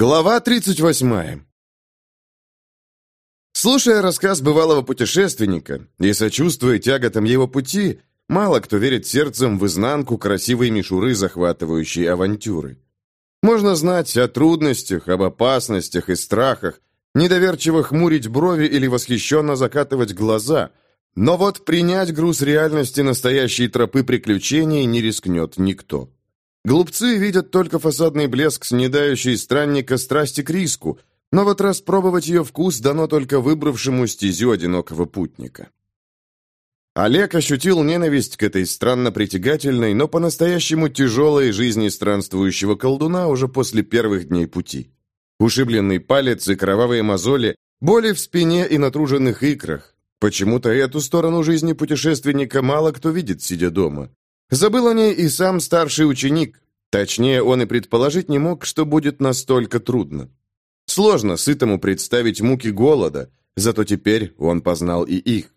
Глава 38 Слушая рассказ бывалого путешественника и сочувствуя тяготам его пути, мало кто верит сердцем в изнанку красивой мишуры, захватывающей авантюры. Можно знать о трудностях, об опасностях и страхах, недоверчиво хмурить брови или восхищенно закатывать глаза, но вот принять груз реальности настоящей тропы приключений не рискнет никто. Глупцы видят только фасадный блеск снедающей странника страсти к риску, но вот распробовать ее вкус дано только выбравшему стезю одинокого путника. Олег ощутил ненависть к этой странно притягательной, но по-настоящему тяжелой жизни странствующего колдуна уже после первых дней пути. Ушибленный палец и кровавые мозоли, боли в спине и натруженных икрах. Почему-то эту сторону жизни путешественника мало кто видит, сидя дома. Забыл о ней и сам старший ученик. Точнее, он и предположить не мог, что будет настолько трудно. Сложно сытому представить муки голода, зато теперь он познал и их.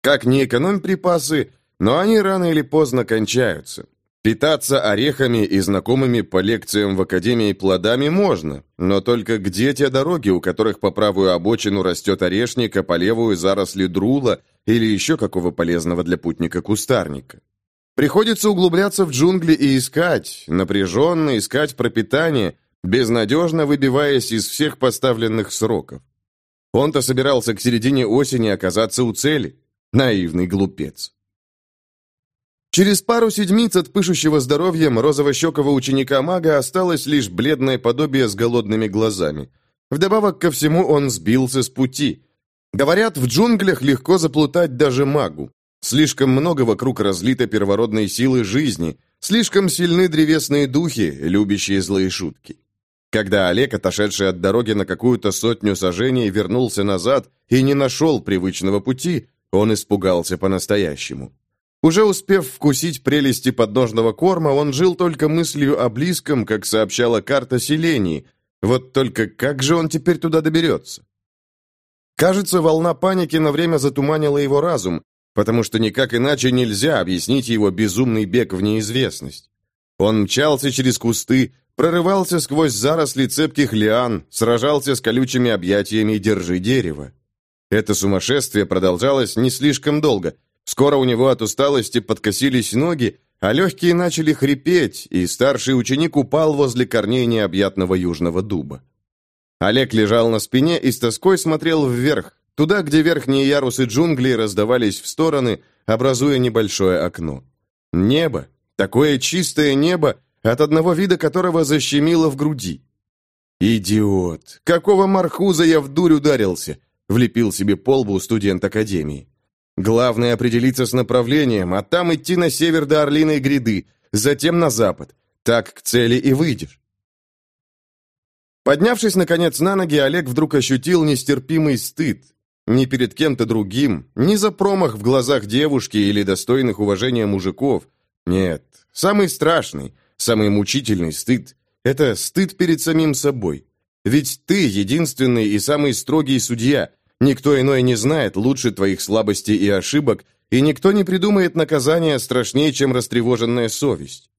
Как не экономь припасы, но они рано или поздно кончаются. Питаться орехами и знакомыми по лекциям в Академии плодами можно, но только где те дороги, у которых по правую обочину растет орешник, а по левую заросли друла или еще какого полезного для путника кустарника? Приходится углубляться в джунгли и искать, напряженно искать пропитание, безнадежно выбиваясь из всех поставленных сроков. Он-то собирался к середине осени оказаться у цели. Наивный глупец. Через пару седмиц от пышущего здоровьем розово-щекого ученика-мага осталось лишь бледное подобие с голодными глазами. Вдобавок ко всему он сбился с пути. Говорят, в джунглях легко заплутать даже магу. Слишком много вокруг разлито первородной силы жизни, слишком сильны древесные духи, любящие злые шутки. Когда Олег, отошедший от дороги на какую-то сотню сажений, вернулся назад и не нашел привычного пути, он испугался по-настоящему. Уже успев вкусить прелести подножного корма, он жил только мыслью о близком, как сообщала карта селений. Вот только как же он теперь туда доберется? Кажется, волна паники на время затуманила его разум, потому что никак иначе нельзя объяснить его безумный бег в неизвестность. Он мчался через кусты, прорывался сквозь заросли цепких лиан, сражался с колючими объятиями «держи дерево». Это сумасшествие продолжалось не слишком долго. Скоро у него от усталости подкосились ноги, а легкие начали хрипеть, и старший ученик упал возле корней необъятного южного дуба. Олег лежал на спине и с тоской смотрел вверх, Туда, где верхние ярусы джунглей раздавались в стороны, образуя небольшое окно. Небо, такое чистое небо, от одного вида которого защемило в груди. «Идиот! Какого мархуза я в дурь ударился?» — влепил себе полбу студент Академии. «Главное определиться с направлением, а там идти на север до Орлиной гряды, затем на запад. Так к цели и выйдешь». Поднявшись, наконец, на ноги, Олег вдруг ощутил нестерпимый стыд, ни перед кем-то другим, ни за промах в глазах девушки или достойных уважения мужиков. Нет, самый страшный, самый мучительный стыд – это стыд перед самим собой. Ведь ты единственный и самый строгий судья. Никто иной не знает лучше твоих слабостей и ошибок, и никто не придумает наказания страшнее, чем растревоженная совесть.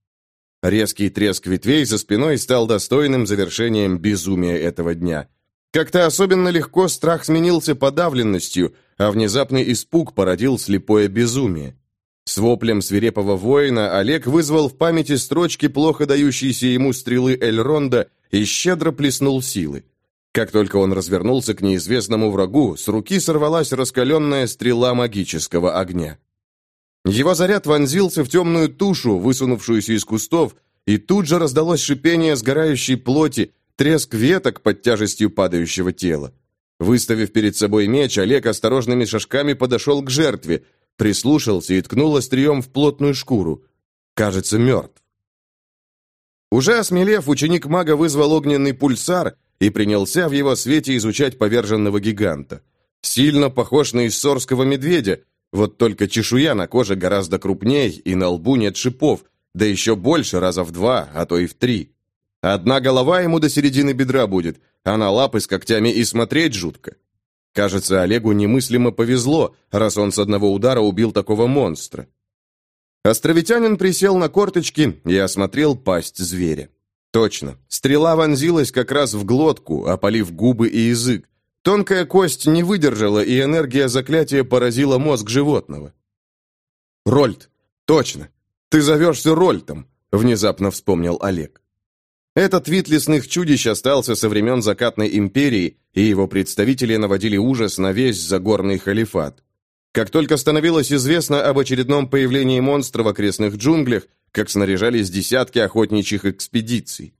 Резкий треск ветвей за спиной стал достойным завершением безумия этого дня – как-то особенно легко страх сменился подавленностью, а внезапный испуг породил слепое безумие. С воплем свирепого воина Олег вызвал в памяти строчки, плохо дающиеся ему стрелы Эльронда, и щедро плеснул силы. Как только он развернулся к неизвестному врагу, с руки сорвалась раскаленная стрела магического огня. Его заряд вонзился в темную тушу, высунувшуюся из кустов, и тут же раздалось шипение сгорающей плоти, треск веток под тяжестью падающего тела. Выставив перед собой меч, Олег осторожными шажками подошел к жертве, прислушался и ткнул острием в плотную шкуру. Кажется, мертв. Уже осмелев, ученик мага вызвал огненный пульсар и принялся в его свете изучать поверженного гиганта. Сильно похож на иссорского медведя, вот только чешуя на коже гораздо крупней, и на лбу нет шипов, да еще больше, раза в два, а то и в три. Одна голова ему до середины бедра будет, а на лапы с когтями и смотреть жутко. Кажется, Олегу немыслимо повезло, раз он с одного удара убил такого монстра. Островитянин присел на корточки и осмотрел пасть зверя. Точно. Стрела вонзилась как раз в глотку, опалив губы и язык. Тонкая кость не выдержала, и энергия заклятия поразила мозг животного. «Рольд! Точно! Ты зовешься Рольтом!» — внезапно вспомнил Олег. Этот вид лесных чудищ остался со времен Закатной империи, и его представители наводили ужас на весь Загорный халифат. Как только становилось известно об очередном появлении монстра в окрестных джунглях, как снаряжались десятки охотничьих экспедиций.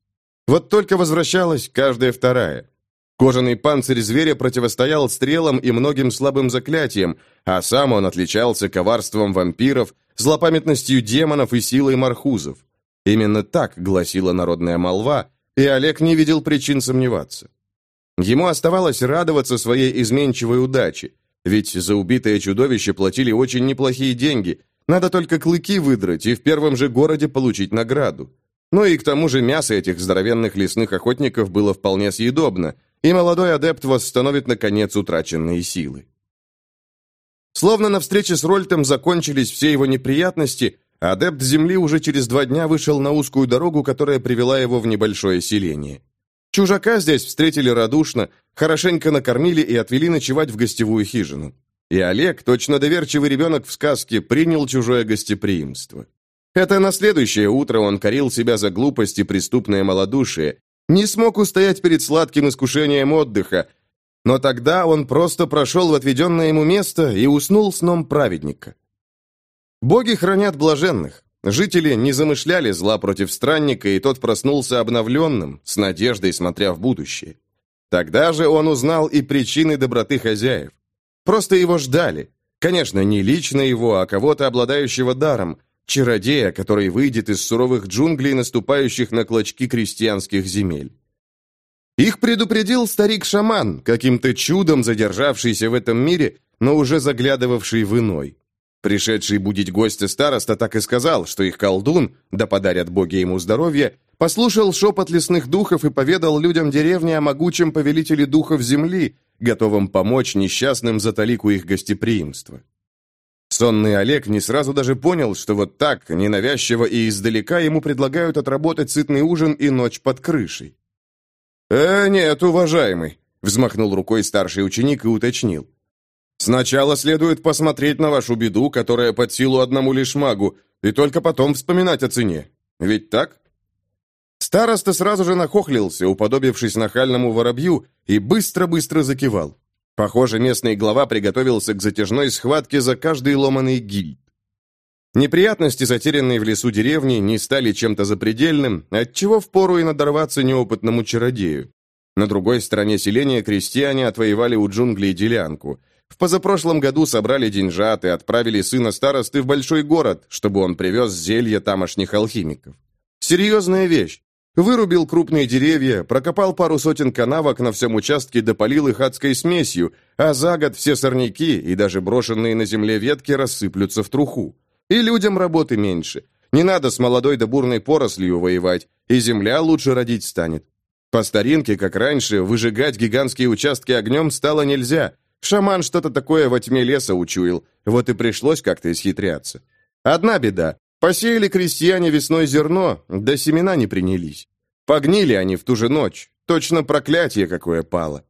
Вот только возвращалась каждая вторая. Кожаный панцирь зверя противостоял стрелам и многим слабым заклятиям, а сам он отличался коварством вампиров, злопамятностью демонов и силой мархузов. Именно так гласила народная молва, и Олег не видел причин сомневаться. Ему оставалось радоваться своей изменчивой удаче, ведь за убитое чудовище платили очень неплохие деньги, надо только клыки выдрать и в первом же городе получить награду. Ну и к тому же мясо этих здоровенных лесных охотников было вполне съедобно, и молодой адепт восстановит, наконец, утраченные силы. Словно на встрече с Рольтом закончились все его неприятности, Адепт Земли уже через два дня вышел на узкую дорогу, которая привела его в небольшое селение. Чужака здесь встретили радушно, хорошенько накормили и отвели ночевать в гостевую хижину. И Олег, точно доверчивый ребенок в сказке, принял чужое гостеприимство. Это на следующее утро он корил себя за глупость и преступное малодушие, не смог устоять перед сладким искушением отдыха, но тогда он просто прошел в отведенное ему место и уснул сном праведника. Боги хранят блаженных. Жители не замышляли зла против странника, и тот проснулся обновленным, с надеждой смотря в будущее. Тогда же он узнал и причины доброты хозяев. Просто его ждали. Конечно, не лично его, а кого-то, обладающего даром, чародея, который выйдет из суровых джунглей, наступающих на клочки крестьянских земель. Их предупредил старик-шаман, каким-то чудом задержавшийся в этом мире, но уже заглядывавший в иной. Пришедший будить гостя староста так и сказал, что их колдун, да подарят боги ему здоровье, послушал шепот лесных духов и поведал людям деревни о могучем повелителе духов земли, готовом помочь несчастным за талику их гостеприимства. Сонный Олег не сразу даже понял, что вот так, ненавязчиво и издалека ему предлагают отработать сытный ужин и ночь под крышей. «Э, нет, уважаемый», — взмахнул рукой старший ученик и уточнил. Сначала следует посмотреть на вашу беду, которая под силу одному лишь магу, и только потом вспоминать о цене. Ведь так? Староста сразу же нахохлился, уподобившись нахальному воробью, и быстро-быстро закивал. Похоже, местный глава приготовился к затяжной схватке за каждый ломаный гильд. Неприятности, затерянные в лесу деревни, не стали чем-то запредельным, отчего впору и надорваться неопытному чародею. На другой стороне селения крестьяне отвоевали у джунглей делянку. В позапрошлом году собрали деньжат и отправили сына старосты в большой город, чтобы он привез зелье тамошних алхимиков. Серьезная вещь. Вырубил крупные деревья, прокопал пару сотен канавок на всем участке, допалил их адской смесью, а за год все сорняки и даже брошенные на земле ветки рассыплются в труху. И людям работы меньше. Не надо с молодой да бурной порослью воевать, и земля лучше родить станет. По старинке, как раньше, выжигать гигантские участки огнем стало нельзя, Шаман что-то такое во тьме леса учуял, вот и пришлось как-то исхитряться. Одна беда. Посеяли крестьяне весной зерно, да семена не принялись. Погнили они в ту же ночь. Точно проклятие какое пало.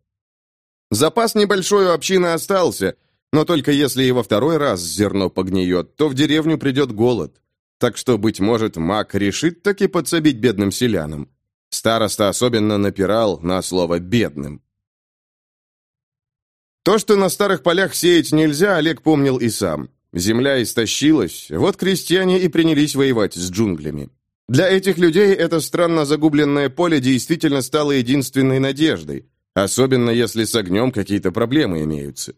Запас небольшой у общины остался, но только если и во второй раз зерно погниет, то в деревню придет голод. Так что, быть может, маг решит таки подсобить бедным селянам. Староста особенно напирал на слово «бедным». То, что на старых полях сеять нельзя, Олег помнил и сам. Земля истощилась, вот крестьяне и принялись воевать с джунглями. Для этих людей это странно загубленное поле действительно стало единственной надеждой, особенно если с огнем какие-то проблемы имеются.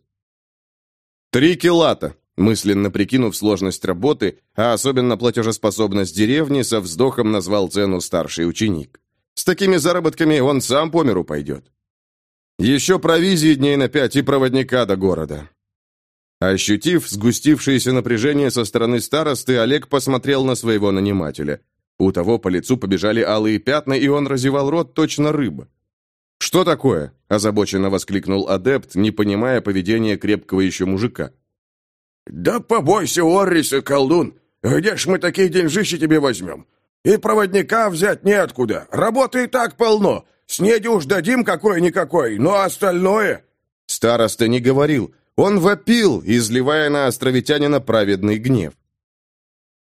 Три килата, мысленно прикинув сложность работы, а особенно платежеспособность деревни, со вздохом назвал цену старший ученик. С такими заработками он сам по миру пойдет. Еще провизии дней на пять и проводника до города. Ощутив сгустившееся напряжение со стороны старосты, Олег посмотрел на своего нанимателя. У того по лицу побежали алые пятна, и он разевал рот точно рыба. «Что такое?» – озабоченно воскликнул адепт, не понимая поведения крепкого еще мужика. «Да побойся, Орриса, колдун! Где ж мы такие деньжищи тебе возьмем? И проводника взять неоткуда. Работы и так полно. Снеди уж дадим какой-никакой, но остальное...» Староста не говорил. Он вопил, изливая на островитянина праведный гнев.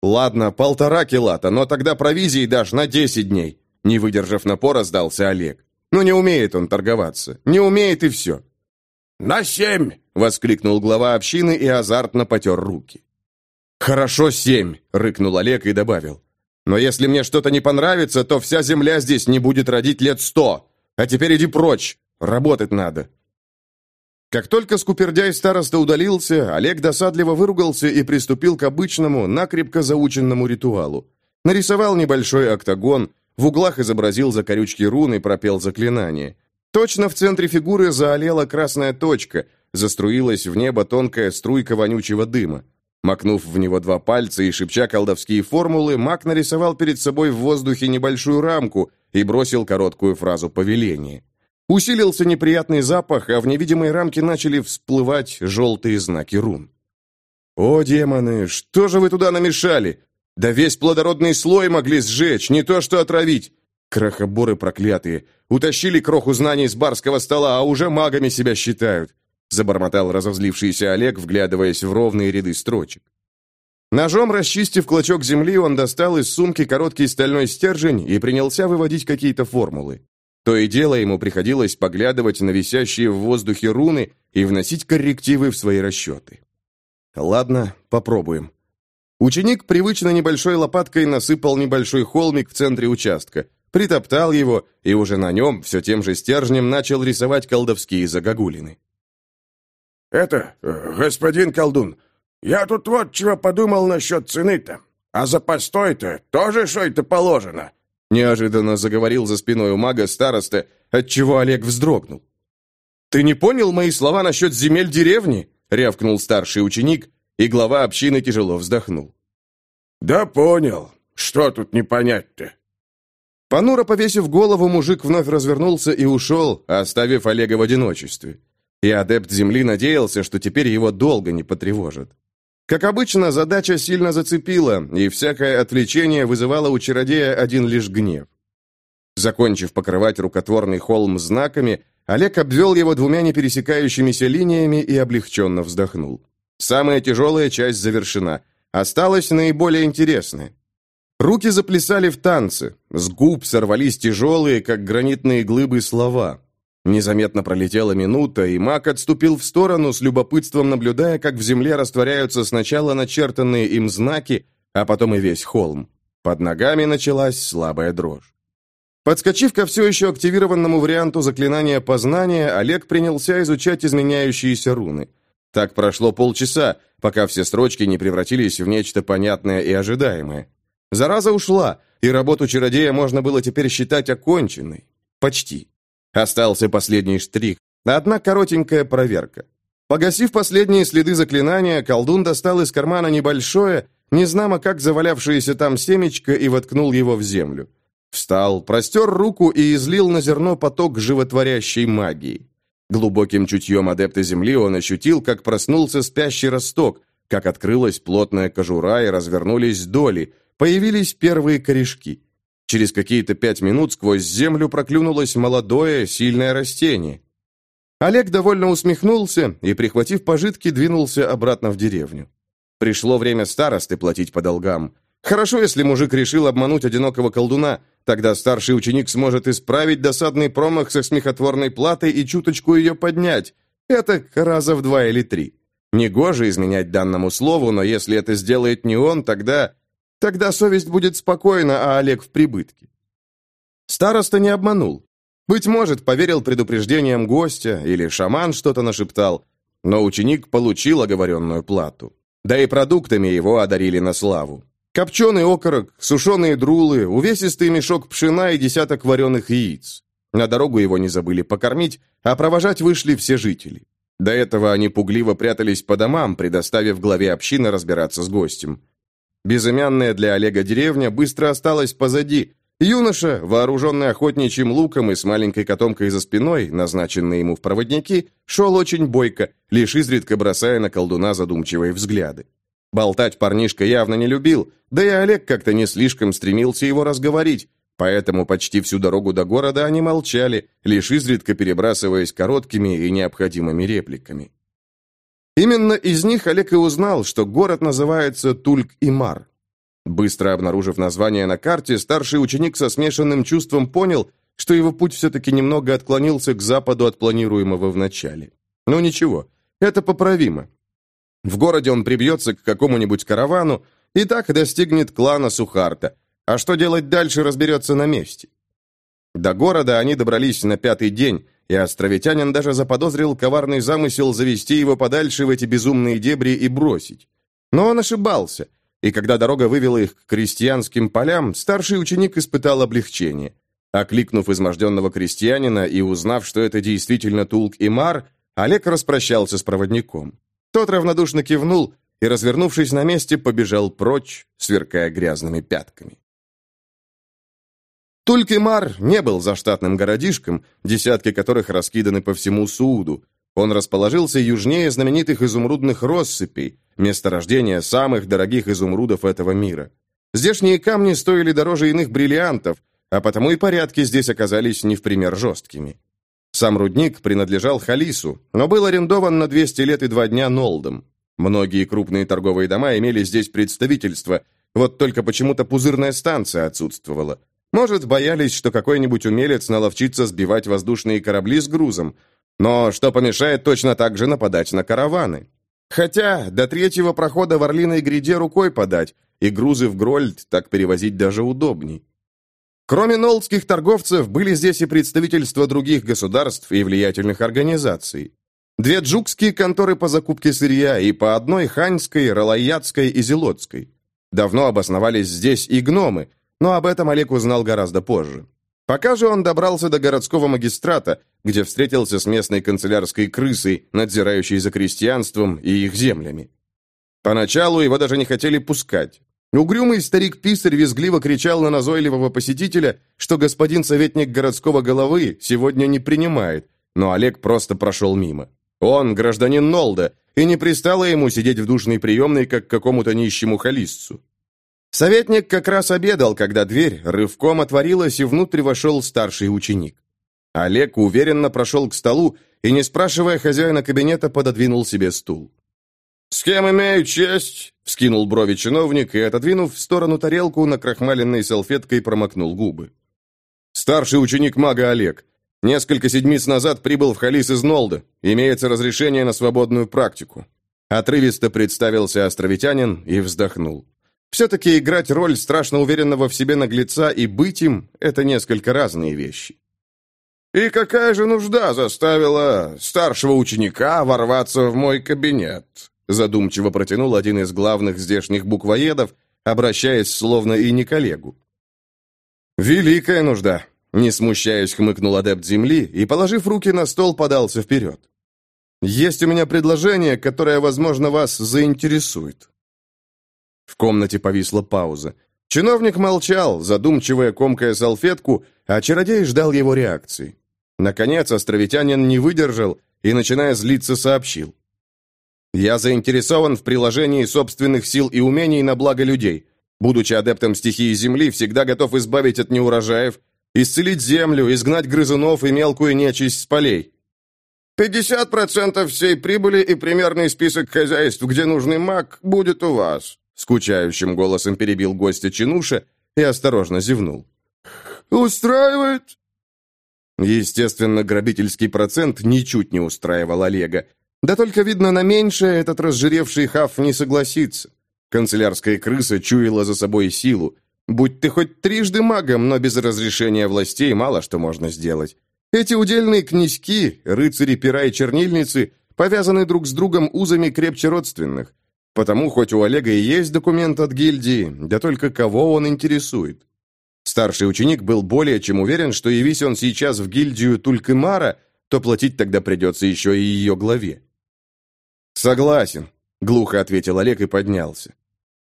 «Ладно, полтора килата, но тогда провизии дашь на десять дней». Не выдержав напора, сдался Олег. «Ну не умеет он торговаться. Не умеет и все». «На семь!» — воскликнул глава общины и азартно потер руки. «Хорошо, семь!» — рыкнул Олег и добавил. «Но если мне что-то не понравится, то вся земля здесь не будет родить лет сто. А теперь иди прочь. Работать надо». Как только скупердяй староста удалился, Олег досадливо выругался и приступил к обычному, накрепко заученному ритуалу. Нарисовал небольшой октагон, в углах изобразил закорючки рун и пропел заклинание. Точно в центре фигуры заолела красная точка, заструилась в небо тонкая струйка вонючего дыма. Макнув в него два пальца и шепча колдовские формулы, маг нарисовал перед собой в воздухе небольшую рамку и бросил короткую фразу повеления. Усилился неприятный запах, а в невидимой рамке начали всплывать желтые знаки рун. «О, демоны, что же вы туда намешали? Да весь плодородный слой могли сжечь, не то что отравить. Крохоборы проклятые. Утащили кроху знаний с барского стола, а уже магами себя считают. Забормотал разозлившийся Олег, вглядываясь в ровные ряды строчек. Ножом расчистив клочок земли, он достал из сумки короткий стальной стержень и принялся выводить какие-то формулы. То и дело ему приходилось поглядывать на висящие в воздухе руны и вносить коррективы в свои расчеты. Ладно, попробуем. Ученик привычно небольшой лопаткой насыпал небольшой холмик в центре участка, притоптал его и уже на нем все тем же стержнем начал рисовать колдовские загогулины. «Это, э, господин колдун, я тут вот чего подумал насчет цены-то. А за постой-то тоже что это положено?» Неожиданно заговорил за спиной у мага староста, отчего Олег вздрогнул. «Ты не понял мои слова насчет земель деревни?» — рявкнул старший ученик, и глава общины тяжело вздохнул. «Да понял. Что тут не понять-то?» Понуро повесив голову, мужик вновь развернулся и ушел, оставив Олега в одиночестве. И адепт земли надеялся, что теперь его долго не потревожат. Как обычно, задача сильно зацепила, и всякое отвлечение вызывало у чародея один лишь гнев. Закончив покрывать рукотворный холм знаками, Олег обвел его двумя непересекающимися линиями и облегченно вздохнул. Самая тяжелая часть завершена. Осталось наиболее интересное. Руки заплясали в танце, с губ сорвались тяжелые, как гранитные глыбы, слова. Незаметно пролетела минута, и маг отступил в сторону, с любопытством наблюдая, как в земле растворяются сначала начертанные им знаки, а потом и весь холм. Под ногами началась слабая дрожь. Подскочив ко все еще активированному варианту заклинания познания, Олег принялся изучать изменяющиеся руны. Так прошло полчаса, пока все строчки не превратились в нечто понятное и ожидаемое. Зараза ушла, и работу чародея можно было теперь считать оконченной. Почти. Остался последний штрих. Одна коротенькая проверка. Погасив последние следы заклинания, колдун достал из кармана небольшое, незнамо как завалявшееся там семечко и воткнул его в землю. Встал, простер руку и излил на зерно поток животворящей магии. Глубоким чутьем адепта земли он ощутил, как проснулся спящий росток, как открылась плотная кожура и развернулись доли, появились первые корешки. Через какие-то пять минут сквозь землю проклюнулось молодое, сильное растение. Олег довольно усмехнулся и, прихватив пожитки, двинулся обратно в деревню. Пришло время старосты платить по долгам. Хорошо, если мужик решил обмануть одинокого колдуна, тогда старший ученик сможет исправить досадный промах со смехотворной платой и чуточку ее поднять. Это раза в два или три. Негоже изменять данному слову, но если это сделает не он, тогда Тогда совесть будет спокойна, а Олег в прибытке. Староста не обманул. Быть может, поверил предупреждениям гостя, или шаман что-то нашептал, но ученик получил оговоренную плату. Да и продуктами его одарили на славу. Копченый окорок, сушеные друлы, увесистый мешок пшена и десяток вареных яиц. На дорогу его не забыли покормить, а провожать вышли все жители. До этого они пугливо прятались по домам, предоставив главе общины разбираться с гостем. Безымянная для Олега деревня быстро осталась позади. Юноша, вооруженный охотничьим луком и с маленькой котомкой за спиной, назначенный ему в проводники, шел очень бойко, лишь изредка бросая на колдуна задумчивые взгляды. Болтать парнишка явно не любил, да и Олег как-то не слишком стремился его разговорить, поэтому почти всю дорогу до города они молчали, лишь изредка перебрасываясь короткими и необходимыми репликами. Именно из них Олег и узнал, что город называется Тульк-Имар. Быстро обнаружив название на карте, старший ученик со смешанным чувством понял, что его путь все-таки немного отклонился к западу от планируемого в начале. Но ничего, это поправимо. В городе он прибьется к какому-нибудь каравану и так достигнет клана Сухарта, а что делать дальше, разберется на месте. До города они добрались на пятый день, и островитянин даже заподозрил коварный замысел завести его подальше в эти безумные дебри и бросить. Но он ошибался, и когда дорога вывела их к крестьянским полям, старший ученик испытал облегчение. Окликнув изможденного крестьянина и узнав, что это действительно Тулк и Мар, Олег распрощался с проводником. Тот равнодушно кивнул и, развернувшись на месте, побежал прочь, сверкая грязными пятками. Тулькимар не был заштатным городишком, десятки которых раскиданы по всему Сууду. Он расположился южнее знаменитых изумрудных россыпей, месторождения самых дорогих изумрудов этого мира. Здешние камни стоили дороже иных бриллиантов, а потому и порядки здесь оказались не в пример жесткими. Сам рудник принадлежал Халису, но был арендован на 200 лет и два дня Нолдом. Многие крупные торговые дома имели здесь представительство, вот только почему-то пузырная станция отсутствовала. Может, боялись, что какой-нибудь умелец наловчится сбивать воздушные корабли с грузом, но что помешает точно так же нападать на караваны? Хотя до третьего прохода в Орлиной гряде рукой подать, и грузы в Грольд так перевозить даже удобней. Кроме нолдских торговцев, были здесь и представительства других государств и влиятельных организаций. Две джукские конторы по закупке сырья и по одной ханьской, ралаятской и зелотской. Давно обосновались здесь и гномы, но об этом Олег узнал гораздо позже. Пока же он добрался до городского магистрата, где встретился с местной канцелярской крысой, надзирающей за крестьянством и их землями. Поначалу его даже не хотели пускать. Угрюмый старик-писарь визгливо кричал на назойливого посетителя, что господин советник городского головы сегодня не принимает, но Олег просто прошел мимо. Он гражданин Нолда, и не пристало ему сидеть в душной приемной, как какому-то нищему холистцу. Советник как раз обедал, когда дверь рывком отворилась, и внутрь вошел старший ученик. Олег уверенно прошел к столу и, не спрашивая хозяина кабинета, пододвинул себе стул. «С кем имею честь?» — вскинул брови чиновник и, отодвинув в сторону тарелку, на накрахмаленной салфеткой промокнул губы. «Старший ученик мага Олег. Несколько седмиц назад прибыл в Халис из Нолда. Имеется разрешение на свободную практику». Отрывисто представился островитянин и вздохнул. Все-таки играть роль страшно уверенного в себе наглеца и быть им — это несколько разные вещи. «И какая же нужда заставила старшего ученика ворваться в мой кабинет?» задумчиво протянул один из главных здешних буквоедов, обращаясь словно и не коллегу. «Великая нужда», — не смущаясь, хмыкнул адепт земли и, положив руки на стол, подался вперед. «Есть у меня предложение, которое, возможно, вас заинтересует». В комнате повисла пауза. Чиновник молчал, задумчивая комкая салфетку, а чародей ждал его реакции. Наконец, островитянин не выдержал и, начиная злиться, сообщил. Я заинтересован в приложении собственных сил и умений на благо людей. Будучи адептом стихии Земли, всегда готов избавить от неурожаев, исцелить землю, изгнать грызунов и мелкую нечисть с полей. «Пятьдесят процентов всей прибыли и примерный список хозяйств, где нужный маг, будет у вас», скучающим голосом перебил гостя Чинуша и осторожно зевнул. «Устраивает?» Естественно, грабительский процент ничуть не устраивал Олега, да только, видно, на меньшее этот разжиревший хаф не согласится. Канцелярская крыса чуяла за собой силу. Будь ты хоть трижды магом, но без разрешения властей мало что можно сделать. Эти удельные князьки, рыцари пера и чернильницы, повязаны друг с другом узами крепче родственных. Потому хоть у Олега и есть документ от гильдии, да только кого он интересует. Старший ученик был более чем уверен, что явись он сейчас в гильдию Тулькымара, то платить тогда придется еще и ее главе. «Согласен», — глухо ответил Олег и поднялся.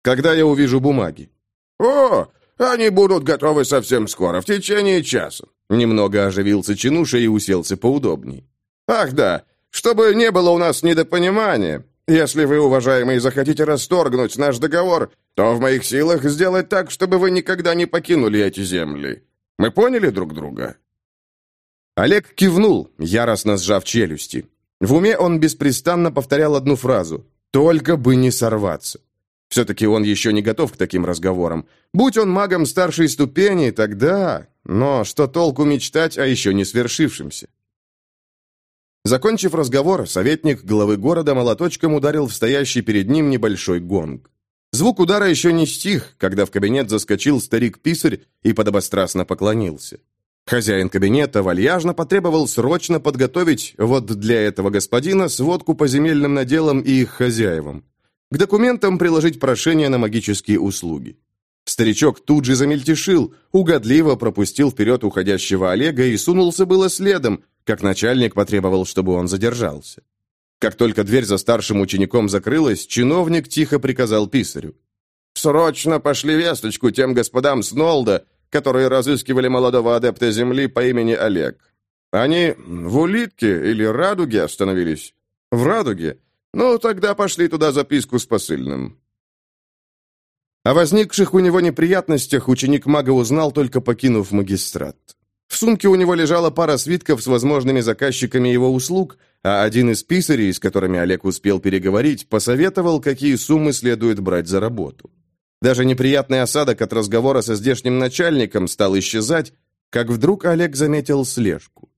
«Когда я увижу бумаги?» «О, они будут готовы совсем скоро, в течение часа». Немного оживился Чинуша и уселся поудобней. «Ах да, чтобы не было у нас недопонимания. Если вы, уважаемый, захотите расторгнуть наш договор, то в моих силах сделать так, чтобы вы никогда не покинули эти земли. Мы поняли друг друга?» Олег кивнул, яростно сжав челюсти. В уме он беспрестанно повторял одну фразу «Только бы не сорваться». Все-таки он еще не готов к таким разговорам. Будь он магом старшей ступени, тогда... Но что толку мечтать о еще не свершившемся? Закончив разговор, советник главы города молоточком ударил в стоящий перед ним небольшой гонг. Звук удара еще не стих, когда в кабинет заскочил старик-писарь и подобострастно поклонился. Хозяин кабинета вальяжно потребовал срочно подготовить вот для этого господина сводку по земельным наделам и их хозяевам. К документам приложить прошение на магические услуги. Старичок тут же замельтешил, угодливо пропустил вперед уходящего Олега и сунулся было следом, как начальник потребовал, чтобы он задержался. Как только дверь за старшим учеником закрылась, чиновник тихо приказал писарю. «Срочно пошли весточку тем господам Снолда, которые разыскивали молодого адепта Земли по имени Олег. Они в Улитке или Радуге остановились? В Радуге? Ну, тогда пошли туда записку с посыльным». О возникших у него неприятностях ученик мага узнал, только покинув магистрат. В сумке у него лежала пара свитков с возможными заказчиками его услуг, а один из писарей, с которыми Олег успел переговорить, посоветовал, какие суммы следует брать за работу. Даже неприятный осадок от разговора со здешним начальником стал исчезать, как вдруг Олег заметил слежку.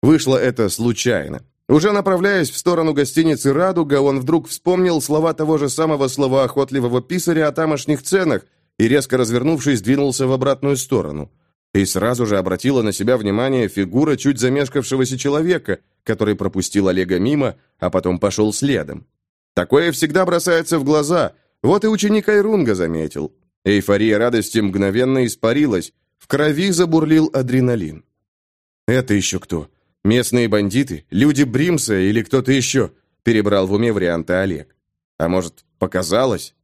Вышло это случайно. Уже направляясь в сторону гостиницы «Радуга», он вдруг вспомнил слова того же самого словоохотливого писаря о тамошних ценах и, резко развернувшись, двинулся в обратную сторону. И сразу же обратила на себя внимание фигура чуть замешкавшегося человека, который пропустил Олега мимо, а потом пошел следом. Такое всегда бросается в глаза. Вот и ученик Айрунга заметил. Эйфория радости мгновенно испарилась. В крови забурлил адреналин. «Это еще кто?» Местные бандиты? Люди Бримса или кто-то еще?» Перебрал в уме варианты Олег. «А может, показалось?»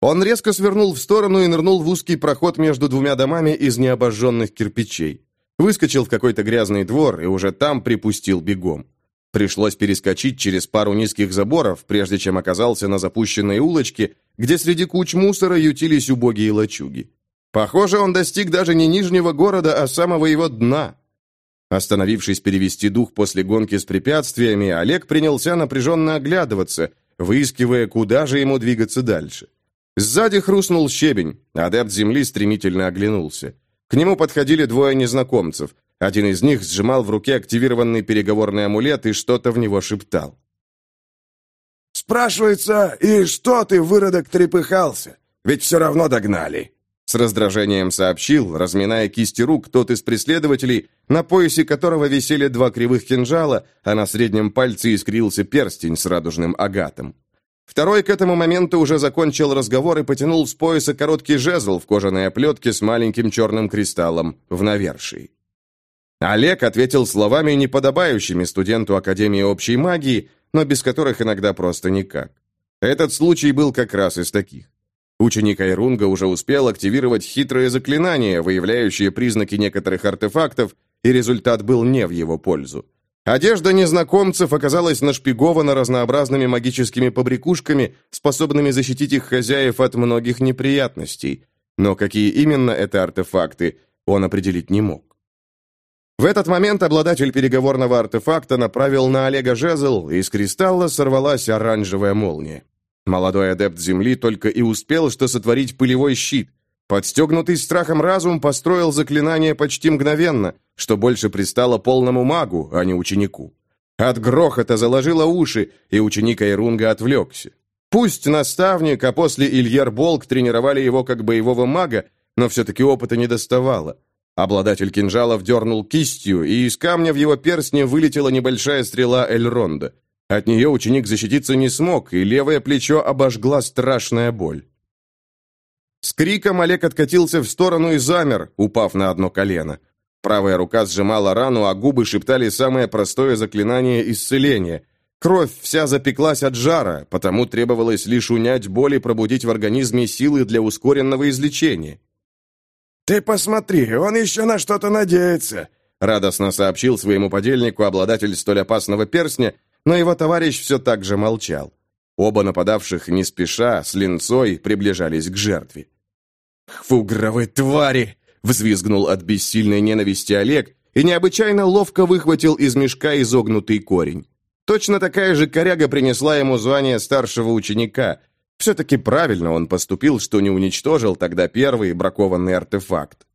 Он резко свернул в сторону и нырнул в узкий проход между двумя домами из необожженных кирпичей. Выскочил в какой-то грязный двор и уже там припустил бегом. Пришлось перескочить через пару низких заборов, прежде чем оказался на запущенной улочке, где среди куч мусора ютились убогие лачуги. Похоже, он достиг даже не нижнего города, а самого его дна. Остановившись перевести дух после гонки с препятствиями, Олег принялся напряженно оглядываться, выискивая, куда же ему двигаться дальше. Сзади хрустнул щебень, адепт земли стремительно оглянулся. К нему подходили двое незнакомцев. Один из них сжимал в руке активированный переговорный амулет и что-то в него шептал. «Спрашивается, и что ты, выродок, трепыхался? Ведь все равно догнали!» С раздражением сообщил, разминая кисти рук, тот из преследователей, на поясе которого висели два кривых кинжала, а на среднем пальце искрился перстень с радужным агатом. Второй к этому моменту уже закончил разговор и потянул с пояса короткий жезл в кожаной оплетке с маленьким черным кристаллом в навершии. Олег ответил словами, неподобающими студенту Академии общей магии, но без которых иногда просто никак. Этот случай был как раз из таких. Ученик Айрунга уже успел активировать хитрое заклинание, выявляющее признаки некоторых артефактов, и результат был не в его пользу. Одежда незнакомцев оказалась нашпигована разнообразными магическими побрякушками, способными защитить их хозяев от многих неприятностей. Но какие именно это артефакты, он определить не мог. В этот момент обладатель переговорного артефакта направил на Олега жезл, и из кристалла сорвалась оранжевая молния. Молодой адепт Земли только и успел, что сотворить пылевой щит. Подстегнутый страхом разум построил заклинание почти мгновенно, что больше пристало полному магу, а не ученику. От грохота заложило уши, и ученик Айрунга отвлекся. Пусть наставник, а после Ильер Болк тренировали его как боевого мага, но все-таки опыта не доставало. Обладатель кинжала вдернул кистью, и из камня в его перстне вылетела небольшая стрела Эльронда. От нее ученик защититься не смог, и левое плечо обожгла страшная боль. С криком Олег откатился в сторону и замер, упав на одно колено. Правая рука сжимала рану, а губы шептали самое простое заклинание исцеления. Кровь вся запеклась от жара, потому требовалось лишь унять боль и пробудить в организме силы для ускоренного излечения. «Ты посмотри, он еще на что-то надеется», радостно сообщил своему подельнику обладатель столь опасного перстня, но его товарищ все так же молчал. Оба нападавших не спеша, с линцой, приближались к жертве. «Фугровые твари!» — взвизгнул от бессильной ненависти Олег и необычайно ловко выхватил из мешка изогнутый корень. Точно такая же коряга принесла ему звание старшего ученика. Все-таки правильно он поступил, что не уничтожил тогда первый бракованный артефакт.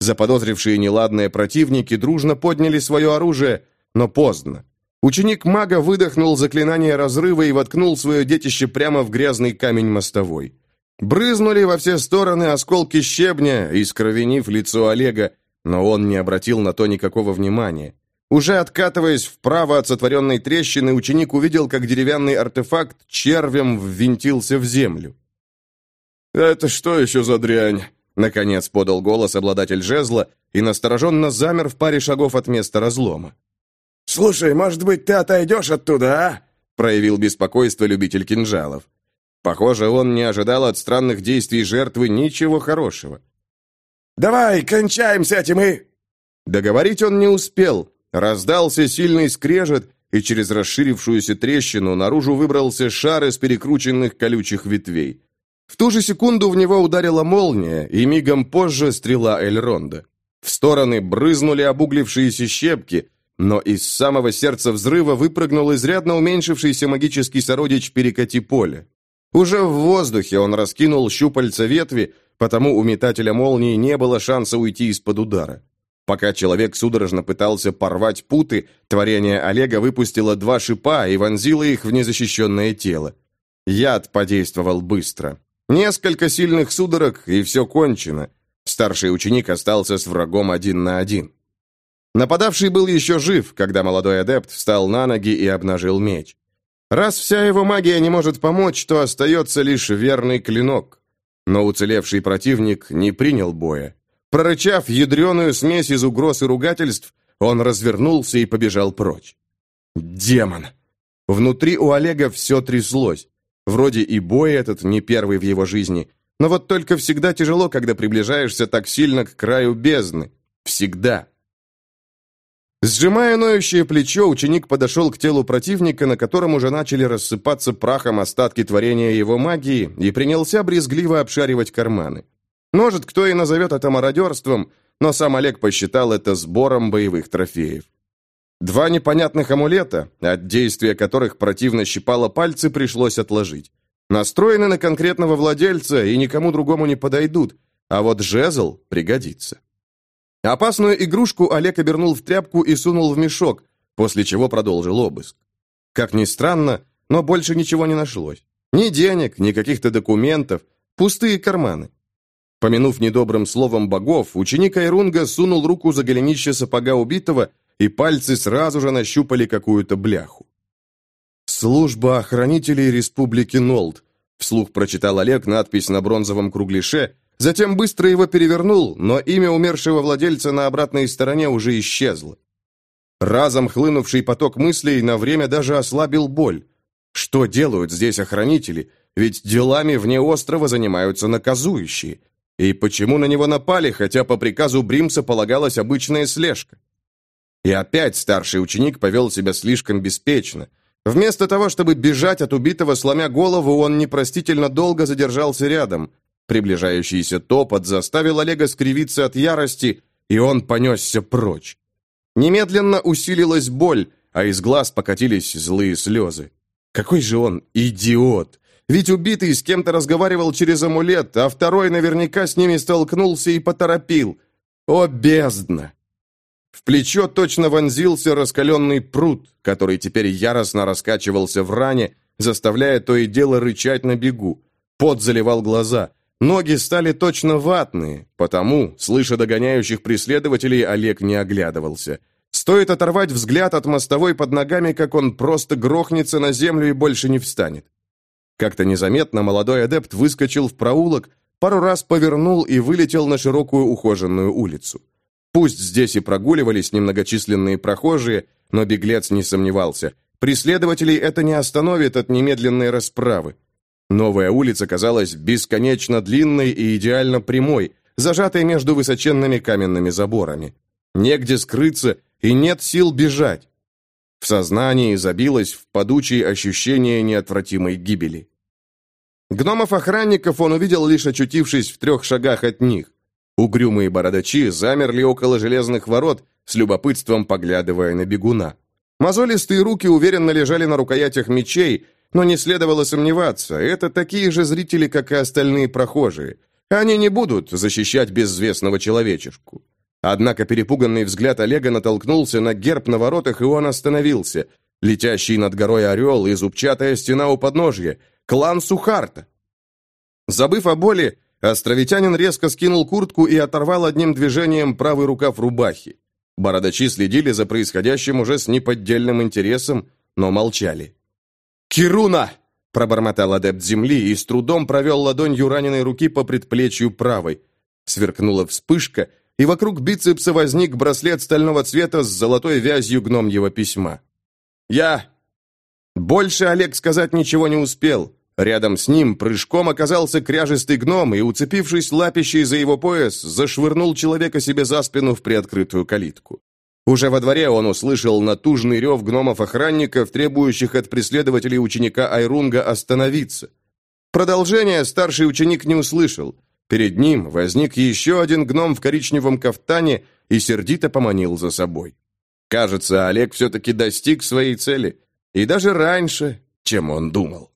Заподозрившие неладные противники дружно подняли свое оружие, но поздно. Ученик мага выдохнул заклинание разрыва и воткнул свое детище прямо в грязный камень мостовой. Брызнули во все стороны осколки щебня, искровенив лицо Олега, но он не обратил на то никакого внимания. Уже откатываясь вправо от сотворенной трещины, ученик увидел, как деревянный артефакт червем ввинтился в землю. «Это что еще за дрянь?» Наконец подал голос обладатель жезла и настороженно замер в паре шагов от места разлома. «Слушай, может быть, ты отойдешь оттуда, а?» проявил беспокойство любитель кинжалов. Похоже, он не ожидал от странных действий жертвы ничего хорошего. «Давай, кончаем с этим и...» Договорить он не успел. Раздался сильный скрежет, и через расширившуюся трещину наружу выбрался шар из перекрученных колючих ветвей. В ту же секунду в него ударила молния, и мигом позже стрела Эльронда. В стороны брызнули обуглившиеся щепки, но из самого сердца взрыва выпрыгнул изрядно уменьшившийся магический сородич перекати поля. Уже в воздухе он раскинул щупальца ветви, потому у метателя молнии не было шанса уйти из-под удара. Пока человек судорожно пытался порвать путы, творение Олега выпустило два шипа и вонзило их в незащищенное тело. Яд подействовал быстро. Несколько сильных судорог, и все кончено. Старший ученик остался с врагом один на один. Нападавший был еще жив, когда молодой адепт встал на ноги и обнажил меч. Раз вся его магия не может помочь, то остается лишь верный клинок. Но уцелевший противник не принял боя. Прорычав ядреную смесь из угроз и ругательств, он развернулся и побежал прочь. Демон! Внутри у Олега все тряслось. Вроде и бой этот не первый в его жизни, но вот только всегда тяжело, когда приближаешься так сильно к краю бездны. Всегда. Сжимая ноющее плечо, ученик подошел к телу противника, на котором уже начали рассыпаться прахом остатки творения его магии, и принялся брезгливо обшаривать карманы. Может, кто и назовет это мародерством, но сам Олег посчитал это сбором боевых трофеев. Два непонятных амулета, от действия которых противно щипало пальцы, пришлось отложить. Настроены на конкретного владельца и никому другому не подойдут, а вот жезл пригодится. Опасную игрушку Олег обернул в тряпку и сунул в мешок, после чего продолжил обыск. Как ни странно, но больше ничего не нашлось. Ни денег, ни каких-то документов, пустые карманы. Помянув недобрым словом богов, ученик Айрунга сунул руку за голенище сапога убитого и пальцы сразу же нащупали какую-то бляху. «Служба охранителей Республики Нолд», — вслух прочитал Олег надпись на бронзовом кругляше, затем быстро его перевернул, но имя умершего владельца на обратной стороне уже исчезло. Разом хлынувший поток мыслей на время даже ослабил боль. Что делают здесь охранители? Ведь делами вне острова занимаются наказующие. И почему на него напали, хотя по приказу Бримса полагалась обычная слежка? И опять старший ученик повел себя слишком беспечно. Вместо того, чтобы бежать от убитого, сломя голову, он непростительно долго задержался рядом. Приближающийся топот заставил Олега скривиться от ярости, и он понесся прочь. Немедленно усилилась боль, а из глаз покатились злые слезы. Какой же он идиот! Ведь убитый с кем-то разговаривал через амулет, а второй наверняка с ними столкнулся и поторопил. О, бездна! В плечо точно вонзился раскаленный пруд, который теперь яростно раскачивался в ране, заставляя то и дело рычать на бегу. Пот заливал глаза. Ноги стали точно ватные, потому, слыша догоняющих преследователей, Олег не оглядывался. Стоит оторвать взгляд от мостовой под ногами, как он просто грохнется на землю и больше не встанет. Как-то незаметно молодой адепт выскочил в проулок, пару раз повернул и вылетел на широкую ухоженную улицу. Пусть здесь и прогуливались немногочисленные прохожие, но беглец не сомневался. Преследователей это не остановит от немедленной расправы. Новая улица казалась бесконечно длинной и идеально прямой, зажатой между высоченными каменными заборами. Негде скрыться и нет сил бежать. В сознании забилось в подучие ощущение неотвратимой гибели. Гномов-охранников он увидел, лишь очутившись в трех шагах от них. Угрюмые бородачи замерли около железных ворот, с любопытством поглядывая на бегуна. Мозолистые руки уверенно лежали на рукоятях мечей, но не следовало сомневаться, это такие же зрители, как и остальные прохожие. Они не будут защищать безвестного человечешку. Однако перепуганный взгляд Олега натолкнулся на герб на воротах, и он остановился. Летящий над горой орел и зубчатая стена у подножья. Клан Сухарта. Забыв о боли, островитянин резко скинул куртку и оторвал одним движением правый рукав рубахи. Бородачи следили за происходящим уже с неподдельным интересом, но молчали. «Кируна!» – пробормотал адепт земли и с трудом провел ладонью раненой руки по предплечью правой. Сверкнула вспышка, и вокруг бицепса возник браслет стального цвета с золотой вязью гномьего письма. «Я...» Больше Олег сказать ничего не успел. Рядом с ним прыжком оказался кряжистый гном и, уцепившись лапищей за его пояс, зашвырнул человека себе за спину в приоткрытую калитку. Уже во дворе он услышал натужный рев гномов-охранников, требующих от преследователей ученика Айрунга остановиться. Продолжение старший ученик не услышал. Перед ним возник еще один гном в коричневом кафтане и сердито поманил за собой. Кажется, Олег все-таки достиг своей цели, и даже раньше, чем он думал.